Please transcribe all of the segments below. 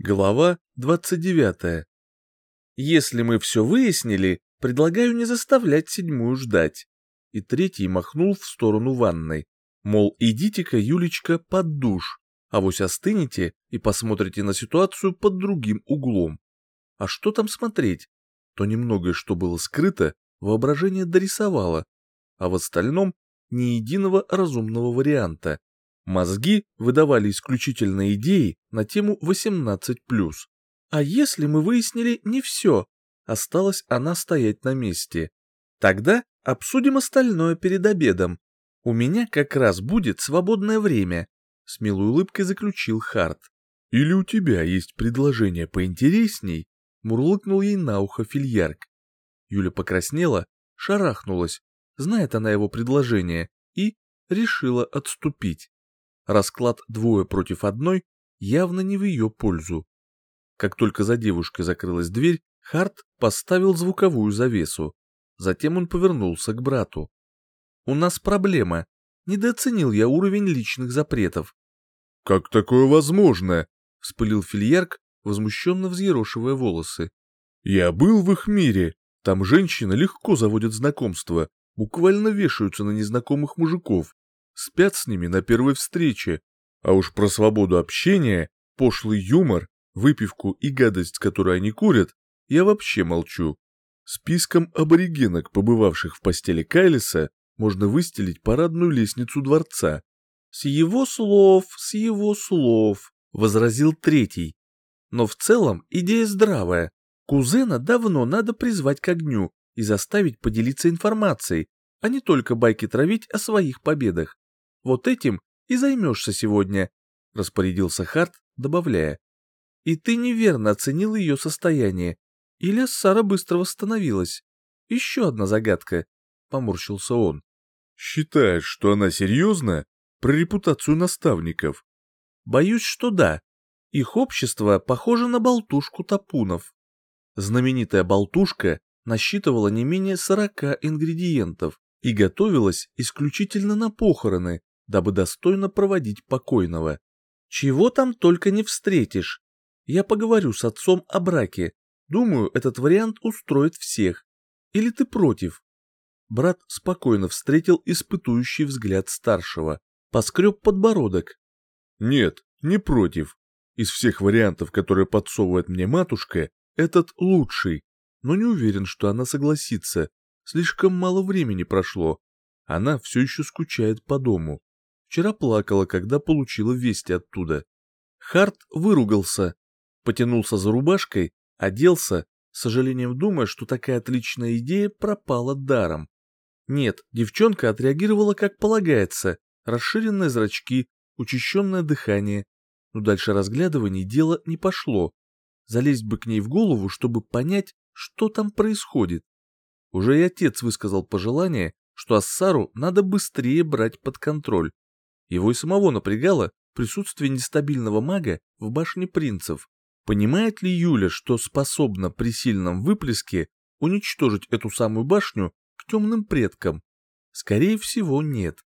Глава 29. Если мы все выяснили, предлагаю не заставлять седьмую ждать. И третий махнул в сторону ванной. Мол, идите-ка, Юлечка, под душ, а вось остынете и посмотрите на ситуацию под другим углом. А что там смотреть? То немногое, что было скрыто, воображение дорисовало, а в остальном ни единого разумного варианта. Мозги выдавали исключительно идеи на тему 18+. А если мы выяснили не все, осталась она стоять на месте. Тогда обсудим остальное перед обедом. У меня как раз будет свободное время, с милой улыбкой заключил Харт. Или у тебя есть предложение поинтересней? Мурлыкнул ей на ухо фильярк. Юля покраснела, шарахнулась, знает она его предложение, и решила отступить. Расклад двое против одной явно не в ее пользу. Как только за девушкой закрылась дверь, Харт поставил звуковую завесу. Затем он повернулся к брату. «У нас проблема. Недооценил я уровень личных запретов». «Как такое возможно?» — вспылил фильярк, возмущенно взъерошивая волосы. «Я был в их мире. Там женщины легко заводят знакомства, буквально вешаются на незнакомых мужиков спят с ними на первой встрече. А уж про свободу общения, пошлый юмор, выпивку и гадость, которую они курят, я вообще молчу. Списком аборигенок, побывавших в постели Кайлиса, можно выстелить парадную лестницу дворца. «С его слов, с его слов», — возразил третий. «Но в целом идея здравая. Кузена давно надо призвать к огню и заставить поделиться информацией, а не только байки травить о своих победах. Вот этим и займешься сегодня», — распорядился Харт, добавляя. «И ты неверно оценил ее состояние. Или Сара быстро восстановилась. Еще одна загадка», — поморщился он. «Считаешь, что она серьезна? Про репутацию наставников?» «Боюсь, что да. Их общество похоже на болтушку тапунов». Знаменитая болтушка насчитывала не менее сорока ингредиентов и готовилась исключительно на похороны, дабы достойно проводить покойного. Чего там только не встретишь. Я поговорю с отцом о браке. Думаю, этот вариант устроит всех. Или ты против?» Брат спокойно встретил испытующий взгляд старшего. Поскреб подбородок. «Нет, не против. Из всех вариантов, которые подсовывает мне матушка, этот лучший. Но не уверен, что она согласится. Слишком мало времени прошло. Она все еще скучает по дому. Вчера плакала, когда получила вести оттуда. Харт выругался, потянулся за рубашкой, оделся, с сожалением думая, что такая отличная идея пропала даром. Нет, девчонка отреагировала как полагается, расширенные зрачки, учащенное дыхание. Но дальше разглядываний дело не пошло. Залезть бы к ней в голову, чтобы понять, что там происходит. Уже и отец высказал пожелание, что Ассару надо быстрее брать под контроль. Его и самого напрягало присутствие нестабильного мага в башне принцев. Понимает ли Юля, что способна при сильном выплеске уничтожить эту самую башню к темным предкам? Скорее всего, нет.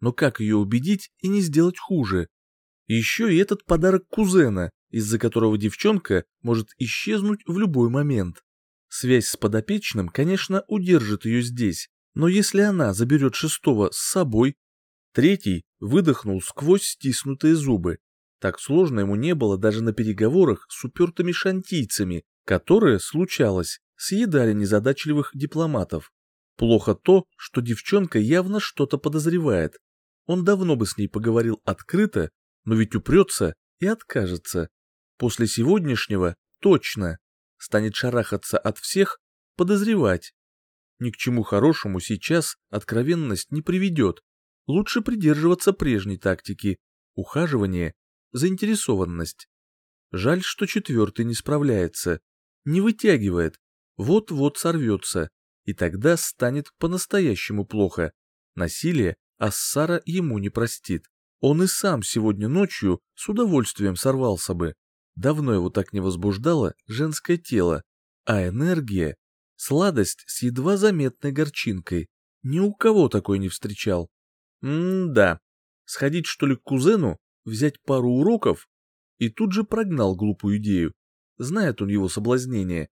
Но как ее убедить и не сделать хуже? Еще и этот подарок кузена, из-за которого девчонка может исчезнуть в любой момент. Связь с подопечным, конечно, удержит ее здесь, но если она заберет шестого с собой, Третий выдохнул сквозь стиснутые зубы. Так сложно ему не было даже на переговорах с упертыми шантийцами, которые, случалось, съедали незадачливых дипломатов. Плохо то, что девчонка явно что-то подозревает. Он давно бы с ней поговорил открыто, но ведь упрется и откажется. После сегодняшнего точно станет шарахаться от всех, подозревать. Ни к чему хорошему сейчас откровенность не приведет, лучше придерживаться прежней тактики – ухаживание, заинтересованность. Жаль, что четвертый не справляется, не вытягивает, вот-вот сорвется, и тогда станет по-настоящему плохо. Насилие Ассара ему не простит. Он и сам сегодня ночью с удовольствием сорвался бы. Давно его так не возбуждало женское тело, а энергия — сладость с едва заметной горчинкой. Ни у кого такой не встречал. М-да. Сходить, что ли, к кузену, взять пару уроков? и тут же прогнал глупую идею. Знает он его соблазнение.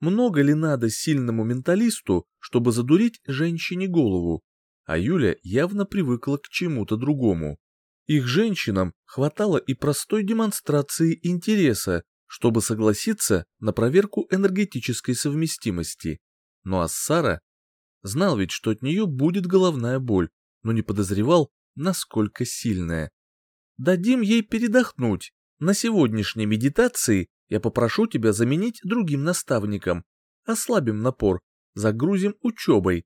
Много ли надо сильному менталисту, чтобы задурить женщине голову? А Юля явно привыкла к чему-то другому. Их женщинам хватало и простой демонстрации интереса, чтобы согласиться на проверку энергетической совместимости. Ну а Сара знал ведь, что от нее будет головная боль, но не подозревал, насколько сильная. Дадим ей передохнуть. На сегодняшней медитации я попрошу тебя заменить другим наставником. Ослабим напор, загрузим учебой.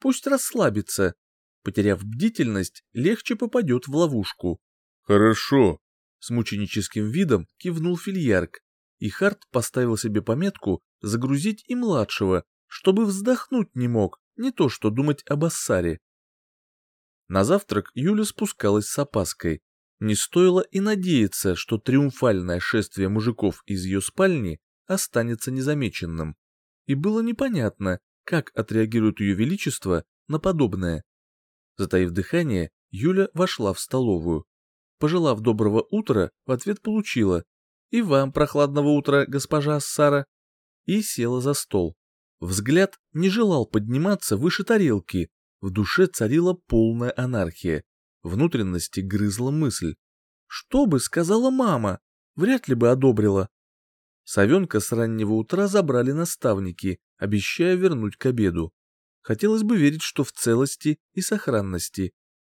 Пусть расслабится. Потеряв бдительность, легче попадет в ловушку. Хорошо. С мученическим видом кивнул Фильярк, и Харт поставил себе пометку загрузить и младшего, чтобы вздохнуть не мог, не то что думать об Ассаре. На завтрак Юля спускалась с опаской. Не стоило и надеяться, что триумфальное шествие мужиков из ее спальни останется незамеченным. И было непонятно, как отреагирует ее величество на подобное. Затаив дыхание, Юля вошла в столовую. Пожелав доброго утра, в ответ получила «И вам прохладного утра, госпожа Сара!» и села за стол. Взгляд не желал подниматься выше тарелки, в душе царила полная анархия. Внутренности грызла мысль. Что бы сказала мама? Вряд ли бы одобрила. Савенка с раннего утра забрали наставники, обещая вернуть к обеду. Хотелось бы верить, что в целости и сохранности.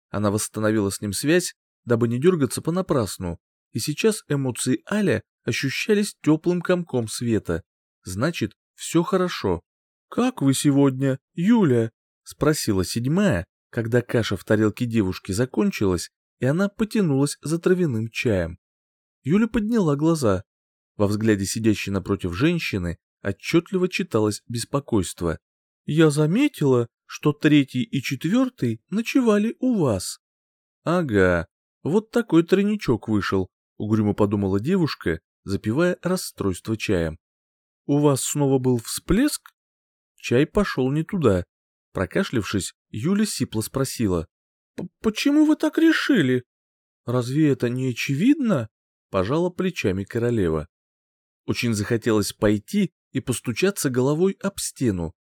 Она восстановила с ним связь, дабы не дергаться понапрасну, и сейчас эмоции Аля ощущались теплым комком света. Значит, все хорошо. «Как вы сегодня, Юля?» — спросила седьмая, когда каша в тарелке девушки закончилась, и она потянулась за травяным чаем. Юля подняла глаза. Во взгляде сидящей напротив женщины отчетливо читалось беспокойство. «Я заметила, что третий и четвертый ночевали у вас». «Ага, вот такой тройничок вышел», — угрюмо подумала девушка, запивая расстройство чаем. «У вас снова был всплеск?» Чай пошел не туда, Прокашлившись, Юля сипло спросила. «Почему вы так решили? Разве это не очевидно?» Пожала плечами королева. Очень захотелось пойти и постучаться головой об стену.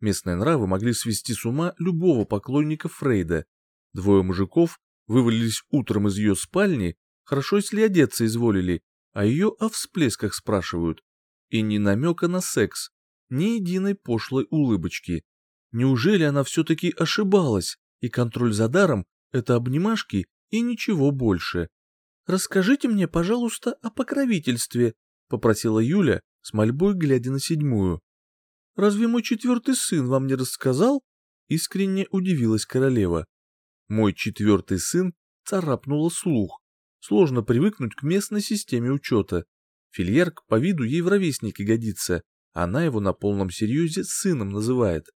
Местные нравы могли свести с ума любого поклонника Фрейда. Двое мужиков вывалились утром из ее спальни, хорошо если одеться изволили, а ее о всплесках спрашивают. И ни намека на секс, ни единой пошлой улыбочки. Неужели она все-таки ошибалась, и контроль за даром — это обнимашки и ничего больше? «Расскажите мне, пожалуйста, о покровительстве», — попросила Юля, с мольбой глядя на седьмую. «Разве мой четвертый сын вам не рассказал?» — искренне удивилась королева. «Мой четвертый сын» царапнула слух. Сложно привыкнуть к местной системе учета. Фильярк по виду ей в ровесники годится, она его на полном серьезе сыном называет.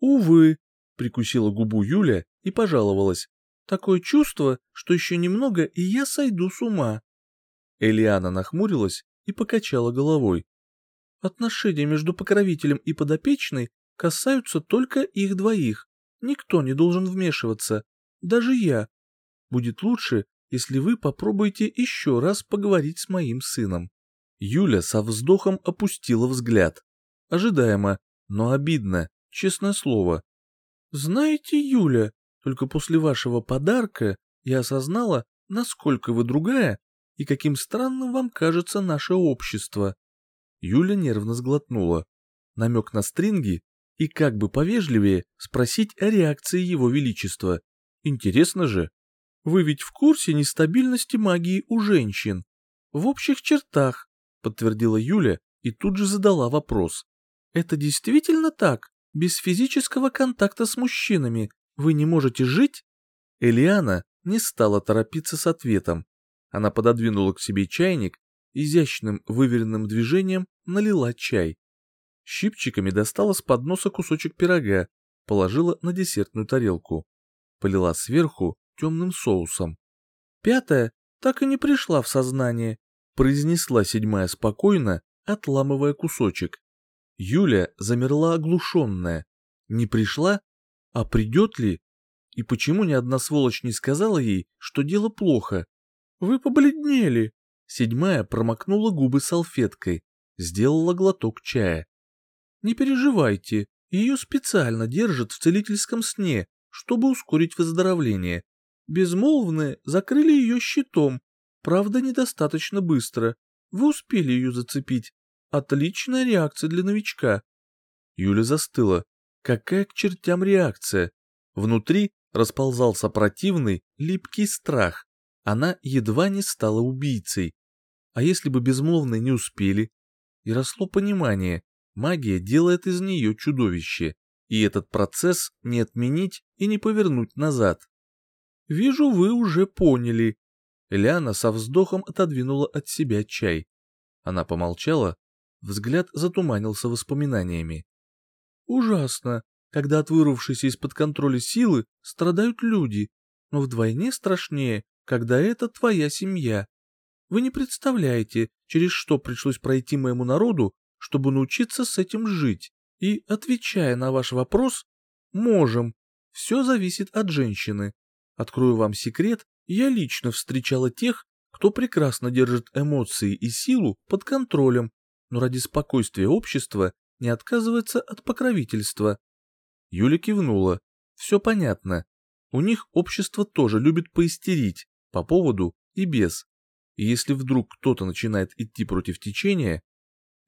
«Увы», — прикусила губу Юля и пожаловалась. «Такое чувство, что еще немного, и я сойду с ума». Элиана нахмурилась и покачала головой. «Отношения между покровителем и подопечной касаются только их двоих. Никто не должен вмешиваться, даже я. Будет лучше, если вы попробуете еще раз поговорить с моим сыном». Юля со вздохом опустила взгляд. Ожидаемо, но обидно честное слово. Знаете, Юля, только после вашего подарка я осознала, насколько вы другая и каким странным вам кажется наше общество. Юля нервно сглотнула. Намек на стринги и как бы повежливее спросить о реакции его величества. Интересно же. Вы ведь в курсе нестабильности магии у женщин? В общих чертах, подтвердила Юля и тут же задала вопрос. Это действительно так? Без физического контакта с мужчинами вы не можете жить?» Элиана не стала торопиться с ответом. Она пододвинула к себе чайник, изящным выверенным движением налила чай. Щипчиками достала с подноса кусочек пирога, положила на десертную тарелку. Полила сверху темным соусом. Пятая так и не пришла в сознание, произнесла седьмая спокойно, отламывая кусочек. Юля замерла оглушенная. Не пришла? А придет ли? И почему ни одна сволочь не сказала ей, что дело плохо? Вы побледнели. Седьмая промокнула губы салфеткой, сделала глоток чая. Не переживайте, ее специально держат в целительском сне, чтобы ускорить выздоровление. Безмолвные закрыли ее щитом, правда недостаточно быстро. Вы успели ее зацепить. Отличная реакция для новичка. Юля застыла. Какая к чертям реакция? Внутри расползался противный, липкий страх. Она едва не стала убийцей. А если бы безмолвные не успели? И росло понимание, магия делает из нее чудовище, и этот процесс не отменить и не повернуть назад. «Вижу, вы уже поняли». Ляна со вздохом отодвинула от себя чай. Она помолчала, взгляд затуманился воспоминаниями. «Ужасно, когда от вырвавшейся из-под контроля силы страдают люди, но вдвойне страшнее, когда это твоя семья. Вы не представляете, через что пришлось пройти моему народу, чтобы научиться с этим жить. И, отвечая на ваш вопрос, можем. Все зависит от женщины. Открою вам секрет, я лично встречала тех, кто прекрасно держит эмоции и силу под контролем, но ради спокойствия общества не отказывается от покровительства. Юля кивнула. Все понятно. У них общество тоже любит поистерить, по поводу и без. И если вдруг кто-то начинает идти против течения,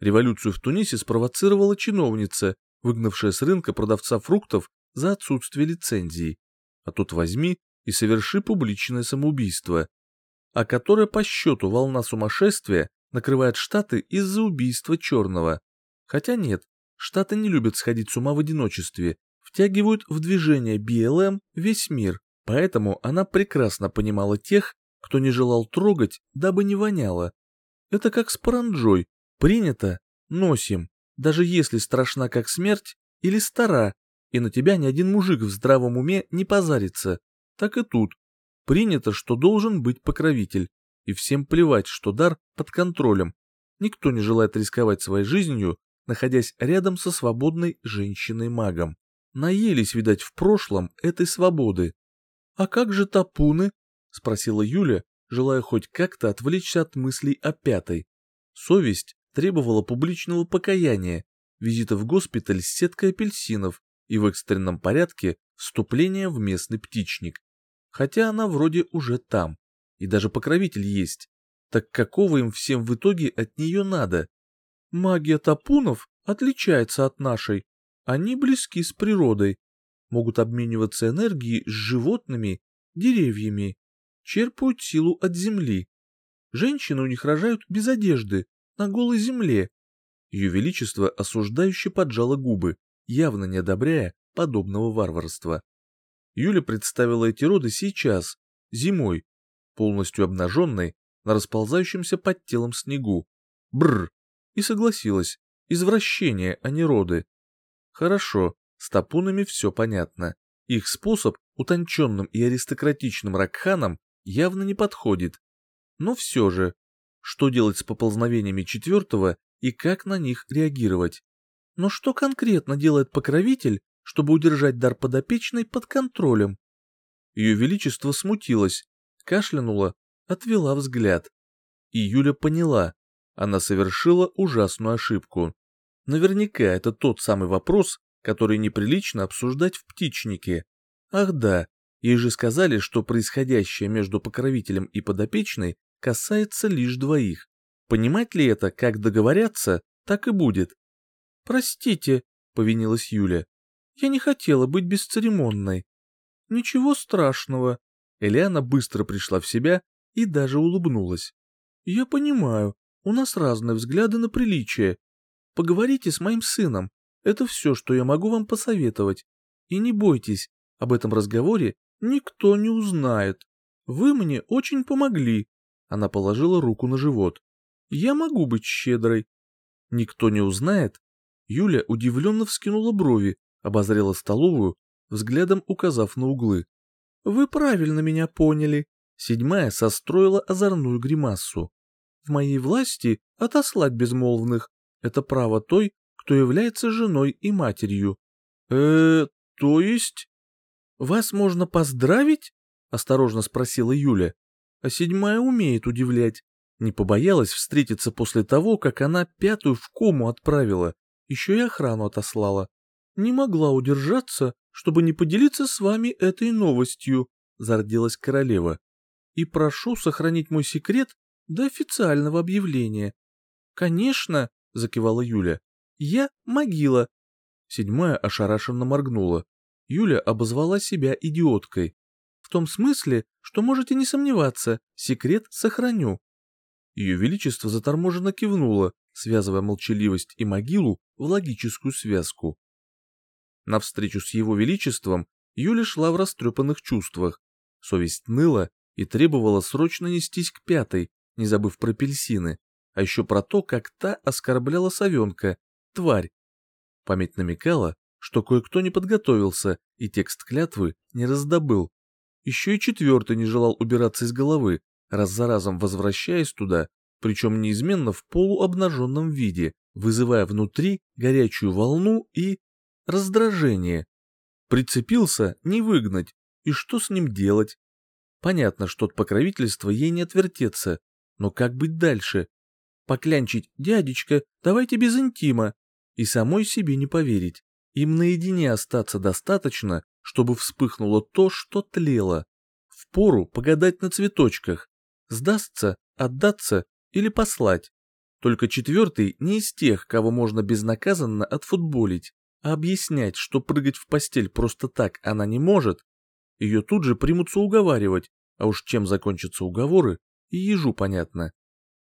революцию в Тунисе спровоцировала чиновница, выгнавшая с рынка продавца фруктов за отсутствие лицензии. А тут возьми и соверши публичное самоубийство, а которое по счету волна сумасшествия накрывает Штаты из-за убийства черного. Хотя нет, Штаты не любят сходить с ума в одиночестве, втягивают в движение БЛМ весь мир, поэтому она прекрасно понимала тех, кто не желал трогать, дабы не воняло. Это как с паранджой, принято, носим, даже если страшна как смерть или стара, и на тебя ни один мужик в здравом уме не позарится, так и тут. Принято, что должен быть покровитель, и всем плевать, что дар под контролем. Никто не желает рисковать своей жизнью, находясь рядом со свободной женщиной-магом. Наелись, видать, в прошлом этой свободы. «А как же тапуны?» — спросила Юля, желая хоть как-то отвлечься от мыслей о пятой. Совесть требовала публичного покаяния, визита в госпиталь с сеткой апельсинов и в экстренном порядке вступления в местный птичник. Хотя она вроде уже там, и даже покровитель есть. Так какого им всем в итоге от нее надо? Магия тапунов отличается от нашей, они близки с природой, могут обмениваться энергией с животными, деревьями, черпают силу от земли. Женщины у них рожают без одежды, на голой земле. Ее Величество осуждающе поджало губы, явно не одобряя подобного варварства. Юля представила эти роды сейчас, зимой, полностью обнаженной, на расползающемся под телом снегу. Бррр! И согласилась. Извращение, а не роды. Хорошо, с тапунами все понятно. Их способ утонченным и аристократичным ракханам явно не подходит. Но все же, что делать с поползновениями четвертого и как на них реагировать? Но что конкретно делает покровитель, чтобы удержать дар подопечной под контролем? Ее Величество смутилось, кашлянула, отвела взгляд. И Юля поняла, она совершила ужасную ошибку. Наверняка это тот самый вопрос, который неприлично обсуждать в птичнике. Ах да, ей же сказали, что происходящее между покровителем и подопечной касается лишь двоих. Понимать ли это, как договорятся, так и будет. «Простите», — повинилась Юля, — «я не хотела быть бесцеремонной». «Ничего страшного». Элиана быстро пришла в себя и даже улыбнулась. «Я понимаю, у нас разные взгляды на приличие, Поговорите с моим сыном. Это все, что я могу вам посоветовать. И не бойтесь, об этом разговоре никто не узнает. Вы мне очень помогли. Она положила руку на живот. Я могу быть щедрой. Никто не узнает? Юля удивленно вскинула брови, обозрела столовую, взглядом указав на углы. Вы правильно меня поняли. Седьмая состроила озорную гримассу. В моей власти отослать безмолвных, это право той, кто является женой и матерью. э то есть... Вас можно поздравить? Осторожно спросила Юля. А седьмая умеет удивлять. Не побоялась встретиться после того, как она пятую в кому отправила, еще и охрану отослала. Не могла удержаться, чтобы не поделиться с вами этой новостью, зарделась королева. И прошу сохранить мой секрет до официального объявления. Конечно, закивала Юля. Я могила. Седьмая ошарашенно моргнула. Юля обозвала себя идиоткой. В том смысле, что можете не сомневаться, секрет сохраню. Ее Величество заторможенно кивнуло, связывая молчаливость и могилу в логическую связку. На встречу с Его Величеством Юля шла в растрепанных чувствах. Совесть ныла и требовала срочно нестись к пятой, не забыв про апельсины, а еще про то, как та оскорбляла совенка, тварь. Память намекала, что кое-кто не подготовился и текст клятвы не раздобыл. Еще и четвертый не желал убираться из головы, раз за разом возвращаясь туда, причем неизменно в полуобнаженном виде, вызывая внутри горячую волну и раздражение. Прицепился не выгнать, и что с ним делать? Понятно, что от покровительства ей не отвертеться, но как быть дальше? Поклянчить «дядечка, давайте без интима» и самой себе не поверить. Им наедине остаться достаточно, чтобы вспыхнуло то, что тлело. Впору погадать на цветочках. Сдастся, отдаться или послать. Только четвертый не из тех, кого можно безнаказанно отфутболить, объяснять, что прыгать в постель просто так она не может. Ее тут же примутся уговаривать, а уж чем закончатся уговоры, ежу понятно.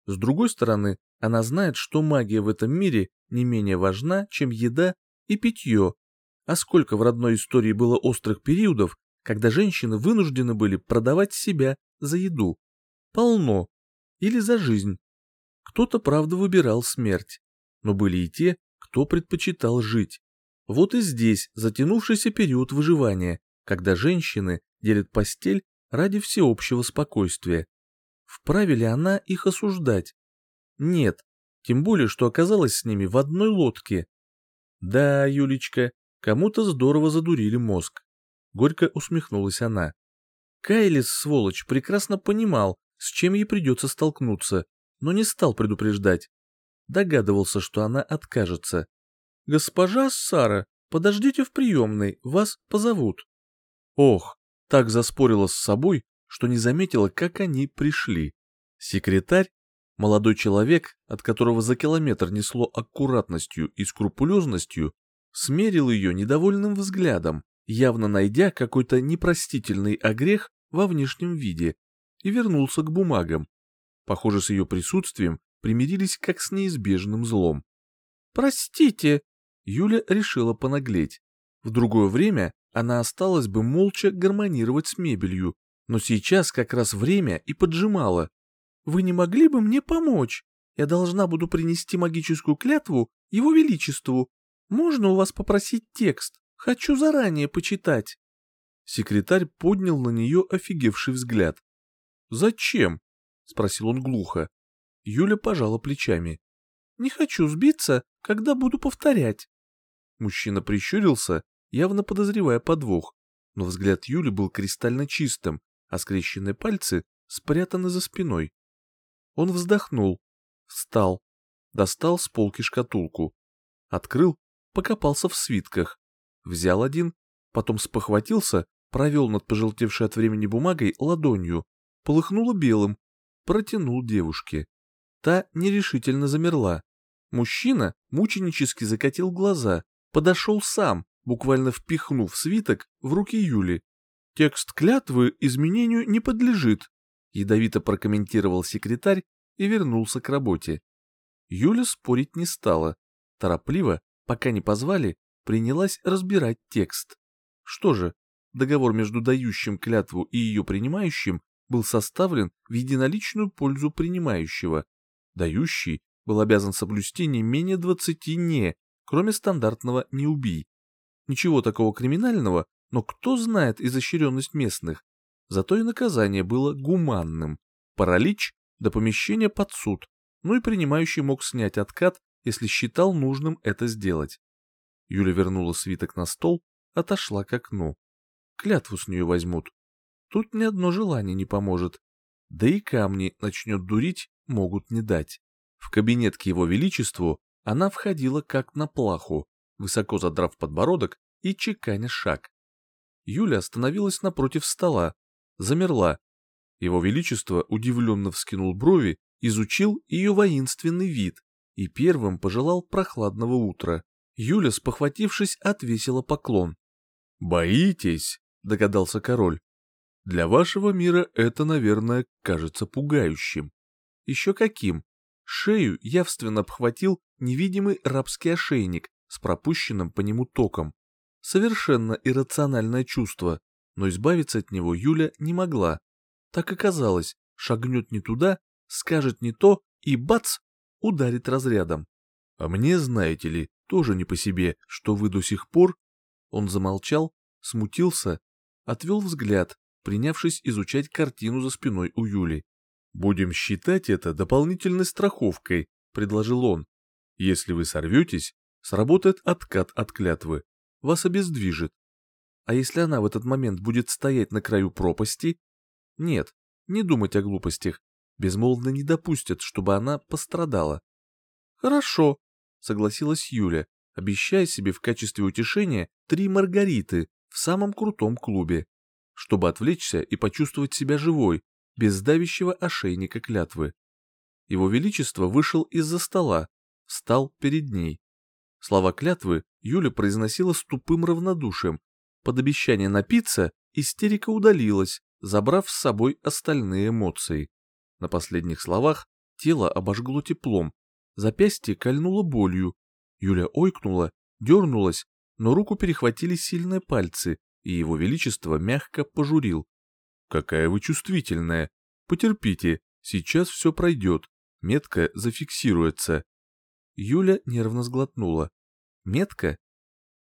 С другой стороны, она знает, что магия в этом мире не менее важна, чем еда и питье. А сколько в родной истории было острых периодов, когда женщины вынуждены были продавать себя за еду. Полно. Или за жизнь. Кто-то, правда, выбирал смерть. Но были и те, кто предпочитал жить. Вот и здесь затянувшийся период выживания, когда женщины делят постель ради всеобщего спокойствия. Вправе ли она их осуждать? Нет, тем более, что оказалась с ними в одной лодке. Да, Юлечка, кому-то здорово задурили мозг. Горько усмехнулась она. Кайлис, сволочь, прекрасно понимал, с чем ей придется столкнуться, но не стал предупреждать. Догадывался, что она откажется. «Госпожа Сара, подождите в приемной, вас позовут». Ох, так заспорила с собой, что не заметила, как они пришли. Секретарь, молодой человек, от которого за километр несло аккуратностью и скрупулезностью, смерил ее недовольным взглядом, явно найдя какой-то непростительный огрех во внешнем виде, и вернулся к бумагам. Похоже, с ее присутствием примирились как с неизбежным злом. «Простите!» Юля решила понаглеть. В другое время она осталась бы молча гармонировать с мебелью, но сейчас как раз время и поджимало. «Вы не могли бы мне помочь? Я должна буду принести магическую клятву Его Величеству. Можно у вас попросить текст? Хочу заранее почитать». Секретарь поднял на нее офигевший взгляд. «Зачем?» — спросил он глухо. Юля пожала плечами. «Не хочу сбиться, когда буду повторять». Мужчина прищурился, явно подозревая подвох, но взгляд Юли был кристально чистым, а скрещенные пальцы спрятаны за спиной. Он вздохнул, встал, достал с полки шкатулку, открыл, покопался в свитках, взял один, потом спохватился, провел над пожелтевшей от времени бумагой ладонью, полыхнуло белым, протянул девушке. Та нерешительно замерла. Мужчина мученически закатил глаза, подошел сам, буквально впихнув свиток в руки Юли. «Текст клятвы изменению не подлежит», ядовито прокомментировал секретарь и вернулся к работе. Юля спорить не стала. Торопливо, пока не позвали, принялась разбирать текст. Что же, договор между дающим клятву и ее принимающим был составлен в единоличную пользу принимающего. Дающий был обязан соблюсти не менее двадцати «не», кроме стандартного «не убий». Ничего такого криминального, но кто знает изощренность местных. Зато и наказание было гуманным. Паралич до помещения под суд, ну и принимающий мог снять откат, если считал нужным это сделать. Юля вернула свиток на стол, отошла к окну. Клятву с нее возьмут. Тут ни одно желание не поможет. Да и камни начнет дурить могут не дать. В кабинет к его величеству она входила как на плаху, высоко задрав подбородок и чеканя шаг. Юля остановилась напротив стола, замерла. Его Величество удивленно вскинул брови, изучил ее воинственный вид и первым пожелал прохладного утра. Юля, спохватившись, отвесила поклон. «Боитесь?» — догадался король. «Для вашего мира это, наверное, кажется пугающим». «Еще каким?» Шею явственно обхватил невидимый рабский ошейник с пропущенным по нему током. Совершенно иррациональное чувство, но избавиться от него Юля не могла. Так и казалось, шагнет не туда, скажет не то и бац, ударит разрядом. А мне, знаете ли, тоже не по себе, что вы до сих пор... Он замолчал, смутился, отвел взгляд, принявшись изучать картину за спиной у Юли. «Будем считать это дополнительной страховкой», — предложил он. «Если вы сорветесь, сработает откат от клятвы вас обездвижит. А если она в этот момент будет стоять на краю пропасти? Нет, не думать о глупостях. Безмолвно не допустят, чтобы она пострадала. Хорошо, согласилась Юля, обещая себе в качестве утешения три маргариты в самом крутом клубе, чтобы отвлечься и почувствовать себя живой, без давящего ошейника клятвы. Его Величество вышел из-за стола, встал перед ней. Слова клятвы Юля произносила с тупым равнодушием. Под обещание напиться истерика удалилась, забрав с собой остальные эмоции. На последних словах тело обожгло теплом, запястье кольнуло болью. Юля ойкнула, дернулась, но руку перехватили сильные пальцы, и его величество мягко пожурил. «Какая вы чувствительная! Потерпите, сейчас все пройдет, метка зафиксируется». Юля нервно сглотнула. Метка?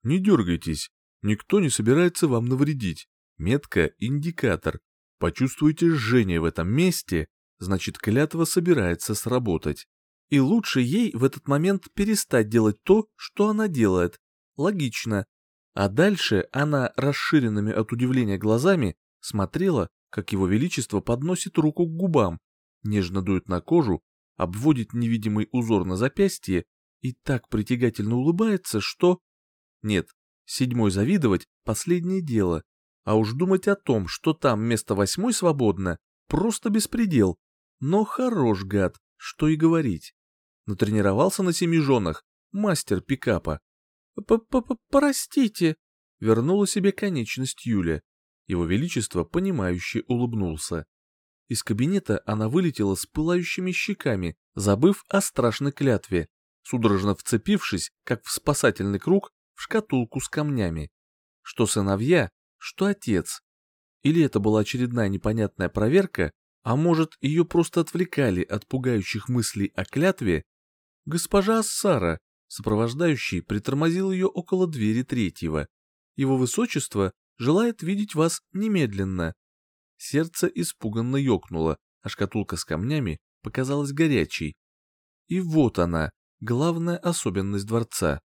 Не дергайтесь, никто не собирается вам навредить. Метка – индикатор. Почувствуете жжение в этом месте, значит клятва собирается сработать. И лучше ей в этот момент перестать делать то, что она делает. Логично. А дальше она расширенными от удивления глазами смотрела, как его величество подносит руку к губам, нежно дует на кожу обводит невидимый узор на запястье и так притягательно улыбается, что... Нет, седьмой завидовать — последнее дело, а уж думать о том, что там вместо восьмой свободно, просто беспредел. Но хорош гад, что и говорить. Натренировался на семи женах, мастер пикапа. П -п -п «Простите», — вернула себе конечность Юля. Его Величество, понимающе улыбнулся. Из кабинета она вылетела с пылающими щеками, забыв о страшной клятве, судорожно вцепившись, как в спасательный круг, в шкатулку с камнями. Что сыновья, что отец. Или это была очередная непонятная проверка, а может, ее просто отвлекали от пугающих мыслей о клятве? Госпожа Ассара, сопровождающий, притормозил ее около двери третьего. Его высочество желает видеть вас немедленно. Сердце испуганно ёкнуло, а шкатулка с камнями показалась горячей. И вот она, главная особенность дворца.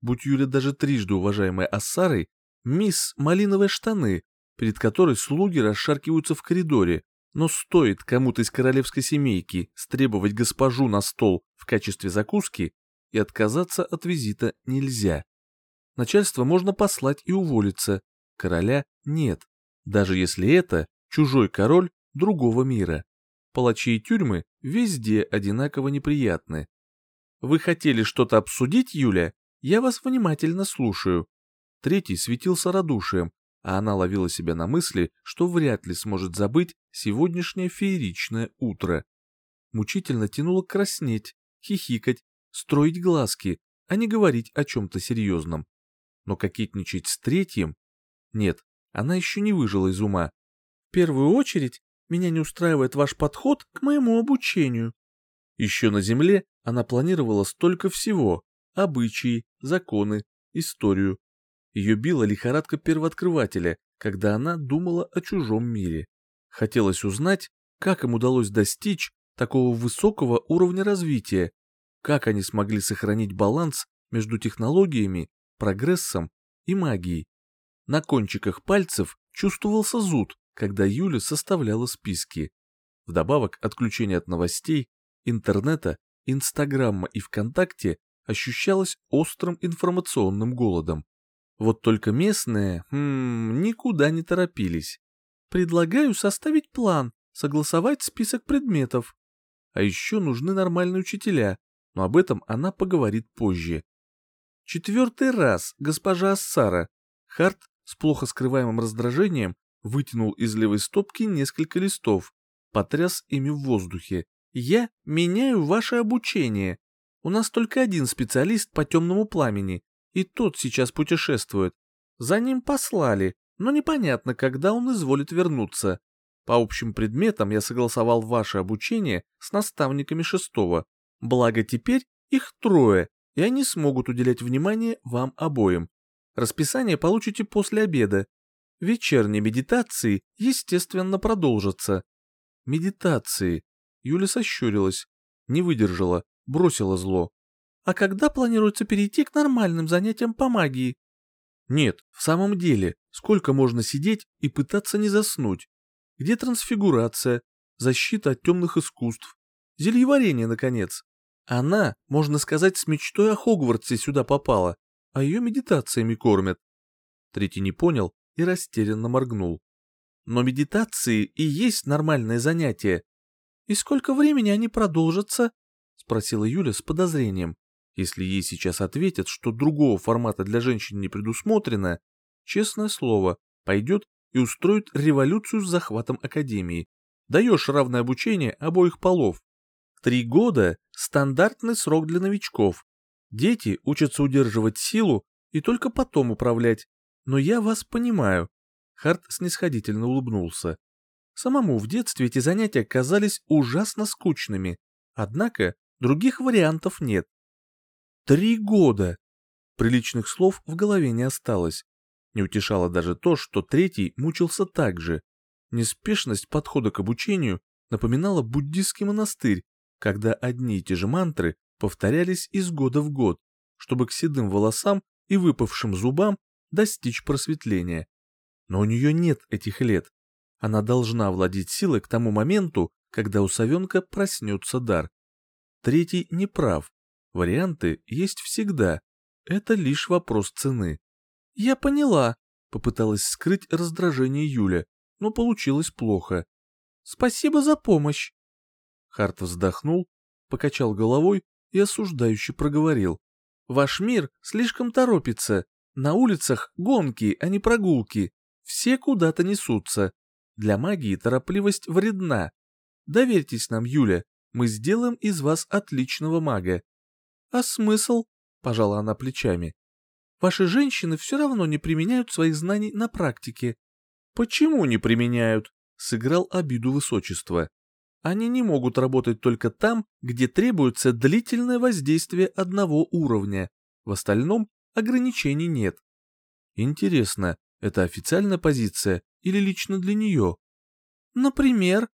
Будь Юля даже трижды уважаемой Ассарой, мисс Малиновые штаны, перед которой слуги расшаркиваются в коридоре, но стоит кому-то из королевской семейки стребовать госпожу на стол в качестве закуски, и отказаться от визита нельзя. Начальство можно послать и уволиться, короля нет, даже если это чужой король другого мира. Палачи и тюрьмы везде одинаково неприятны. Вы хотели что-то обсудить, Юля? Я вас внимательно слушаю. Третий светился радушием, а она ловила себя на мысли, что вряд ли сможет забыть сегодняшнее фееричное утро. Мучительно тянуло краснеть, хихикать, строить глазки, а не говорить о чем-то серьезном. Но кокетничать с третьим? Нет, она еще не выжила из ума первую очередь, меня не устраивает ваш подход к моему обучению. Еще на Земле она планировала столько всего – обычаи, законы, историю. Ее била лихорадка первооткрывателя, когда она думала о чужом мире. Хотелось узнать, как им удалось достичь такого высокого уровня развития, как они смогли сохранить баланс между технологиями, прогрессом и магией. На кончиках пальцев чувствовался зуд, когда Юля составляла списки. Вдобавок, отключение от новостей интернета, Инстаграма и ВКонтакте ощущалось острым информационным голодом. Вот только местные, хм, никуда не торопились. Предлагаю составить план, согласовать список предметов. А еще нужны нормальные учителя, но об этом она поговорит позже. Четвертый раз, госпожа Ассара. Харт с плохо скрываемым раздражением вытянул из левой стопки несколько листов, потряс ими в воздухе. «Я меняю ваше обучение. У нас только один специалист по темному пламени, и тот сейчас путешествует. За ним послали, но непонятно, когда он изволит вернуться. По общим предметам я согласовал ваше обучение с наставниками шестого, благо теперь их трое, и они смогут уделять внимание вам обоим. Расписание получите после обеда. Вечерние медитации, естественно, продолжатся. Медитации. Юля сощурилась, не выдержала бросила зло. А когда планируется перейти к нормальным занятиям по магии? Нет, в самом деле, сколько можно сидеть и пытаться не заснуть? Где трансфигурация, защита от темных искусств, зельеварение, наконец? Она, можно сказать, с мечтой о Хогвартсе сюда попала, а ее медитациями кормят. Третий не понял и растерянно моргнул. Но медитации и есть нормальное занятие. И сколько времени они продолжатся? — спросила Юля с подозрением. Если ей сейчас ответят, что другого формата для женщин не предусмотрено, честное слово, пойдет и устроит революцию с захватом Академии. Даешь равное обучение обоих полов. Три года – стандартный срок для новичков. Дети учатся удерживать силу и только потом управлять. Но я вас понимаю. Харт снисходительно улыбнулся. Самому в детстве эти занятия казались ужасно скучными. Однако Других вариантов нет. Три года! Приличных слов в голове не осталось. Не утешало даже то, что третий мучился так же. Неспешность подхода к обучению напоминала буддийский монастырь, когда одни и те же мантры повторялись из года в год, чтобы к седым волосам и выпавшим зубам достичь просветления. Но у нее нет этих лет. Она должна владеть силой к тому моменту, когда у совенка проснется дар. Третий не прав. Варианты есть всегда. Это лишь вопрос цены. Я поняла, попыталась скрыть раздражение Юля, но получилось плохо. Спасибо за помощь. Харт вздохнул, покачал головой и осуждающе проговорил. Ваш мир слишком торопится. На улицах гонки, а не прогулки. Все куда-то несутся. Для магии торопливость вредна. Доверьтесь нам, Юля, мы сделаем из вас отличного мага. А смысл? Пожала она плечами. Ваши женщины все равно не применяют своих знаний на практике. Почему не применяют? Сыграл обиду высочества. Они не могут работать только там, где требуется длительное воздействие одного уровня. В остальном ограничений нет. Интересно, это официальная позиция или лично для нее? Например,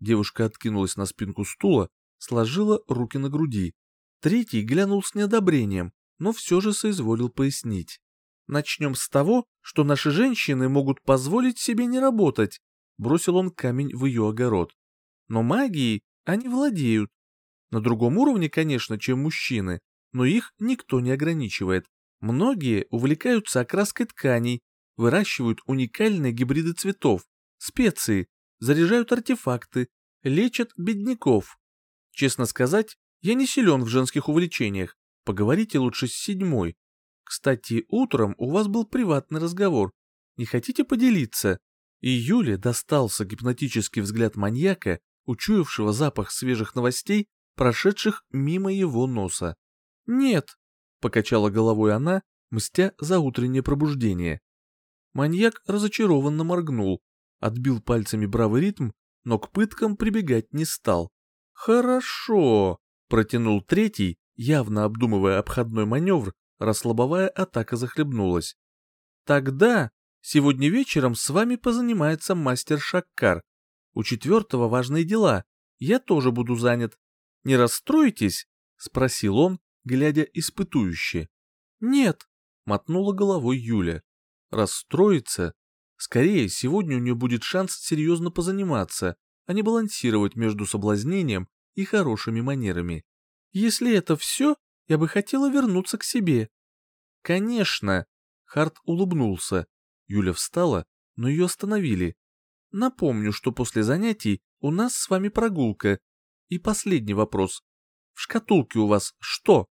Девушка откинулась на спинку стула, сложила руки на груди. Третий глянул с неодобрением, но все же соизволил пояснить. «Начнем с того, что наши женщины могут позволить себе не работать», бросил он камень в ее огород. «Но магией они владеют. На другом уровне, конечно, чем мужчины, но их никто не ограничивает. Многие увлекаются окраской тканей, выращивают уникальные гибриды цветов, специи, заряжают артефакты, лечат бедняков. Честно сказать, я не силен в женских увлечениях, поговорите лучше с седьмой. Кстати, утром у вас был приватный разговор, не хотите поделиться? И Юле достался гипнотический взгляд маньяка, учуявшего запах свежих новостей, прошедших мимо его носа. «Нет», — покачала головой она, мстя за утреннее пробуждение. Маньяк разочарованно моргнул, отбил пальцами бравый ритм, но к пыткам прибегать не стал. «Хорошо», — протянул третий, явно обдумывая обходной маневр, расслабовая атака захлебнулась. «Тогда сегодня вечером с вами позанимается мастер Шаккар. У четвертого важные дела, я тоже буду занят. Не расстроитесь?» — спросил он, глядя испытующе. «Нет», — мотнула головой Юля. «Расстроиться Скорее, сегодня у нее будет шанс серьезно позаниматься, а не балансировать между соблазнением и хорошими манерами. Если это все, я бы хотела вернуться к себе. Конечно. Харт улыбнулся. Юля встала, но ее остановили. Напомню, что после занятий у нас с вами прогулка. И последний вопрос. В шкатулке у вас что?